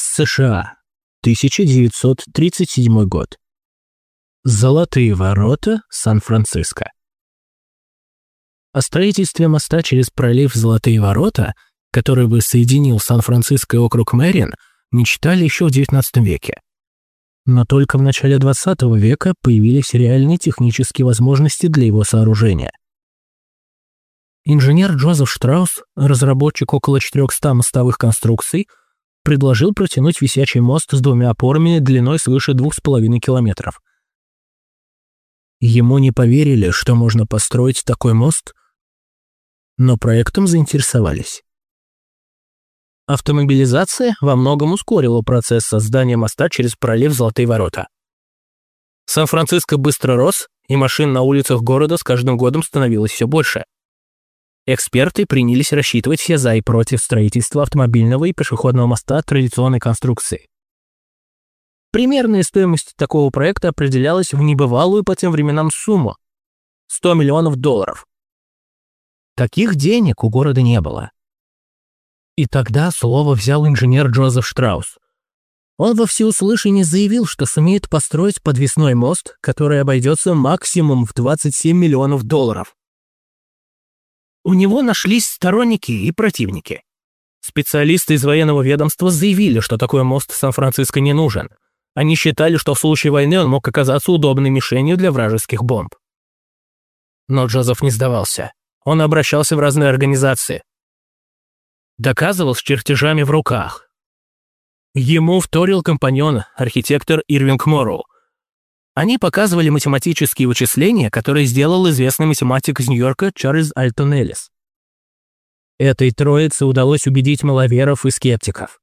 США. 1937 год. Золотые ворота, Сан-Франциско. О строительстве моста через пролив Золотые ворота, который бы соединил Сан-Франциско и округ Мэрин, мечтали еще в XIX веке. Но только в начале XX века появились реальные технические возможности для его сооружения. Инженер Джозеф Штраус, разработчик около 400 мостовых конструкций, предложил протянуть висячий мост с двумя опорами длиной свыше 2,5 километров. Ему не поверили, что можно построить такой мост, но проектом заинтересовались. Автомобилизация во многом ускорила процесс создания моста через пролив Золотые ворота. Сан-Франциско быстро рос, и машин на улицах города с каждым годом становилось все больше – Эксперты принялись рассчитывать все за и против строительства автомобильного и пешеходного моста традиционной конструкции. Примерная стоимость такого проекта определялась в небывалую по тем временам сумму – 100 миллионов долларов. Таких денег у города не было. И тогда слово взял инженер Джозеф Штраус. Он во всеуслышание заявил, что сумеет построить подвесной мост, который обойдется максимум в 27 миллионов долларов. У него нашлись сторонники и противники. Специалисты из военного ведомства заявили, что такой мост Сан-Франциско не нужен. Они считали, что в случае войны он мог оказаться удобной мишенью для вражеских бомб. Но Джозеф не сдавался. Он обращался в разные организации. Доказывал с чертежами в руках. Ему вторил компаньон, архитектор Ирвинг Морроу, они показывали математические вычисления, которые сделал известный математик из Нью-Йорка Чарльз Альтон Эллис. Этой троице удалось убедить маловеров и скептиков.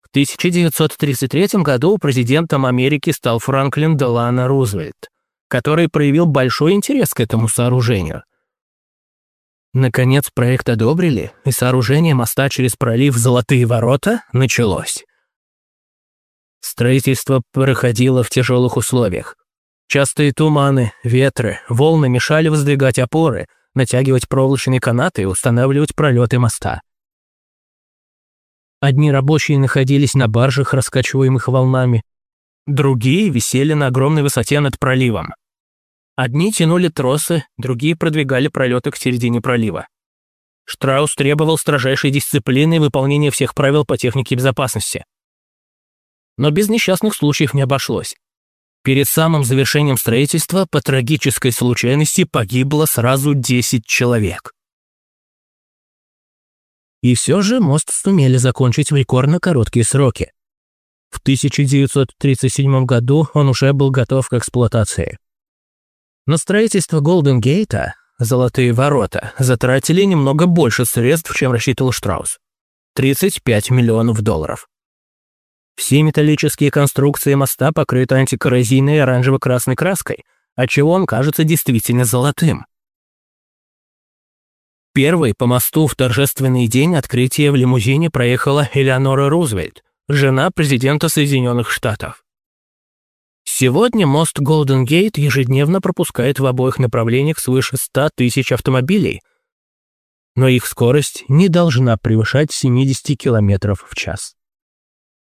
В 1933 году президентом Америки стал Франклин Делано Рузвельт, который проявил большой интерес к этому сооружению. Наконец проект одобрили, и сооружение моста через пролив Золотые ворота началось. Строительство проходило в тяжелых условиях. Частые туманы, ветры, волны мешали воздвигать опоры, натягивать проволочные канаты и устанавливать пролеты моста. Одни рабочие находились на баржах, раскачиваемых волнами, другие висели на огромной высоте над проливом. Одни тянули тросы, другие продвигали пролеты к середине пролива. Штраус требовал строжайшей дисциплины и выполнения всех правил по технике безопасности. Но без несчастных случаев не обошлось. Перед самым завершением строительства по трагической случайности погибло сразу 10 человек. И все же мост сумели закончить в рекордно короткие сроки. В 1937 году он уже был готов к эксплуатации. На строительство Голден Гейта, Золотые ворота, затратили немного больше средств, чем рассчитывал Штраус. 35 миллионов долларов. Все металлические конструкции моста покрыты антикоррозийной оранжево-красной краской, отчего он кажется действительно золотым. Первой по мосту в торжественный день открытия в лимузине проехала Элеонора Рузвельт, жена президента Соединенных Штатов. Сегодня мост Голден Гейт ежедневно пропускает в обоих направлениях свыше 100 тысяч автомобилей, но их скорость не должна превышать 70 км в час.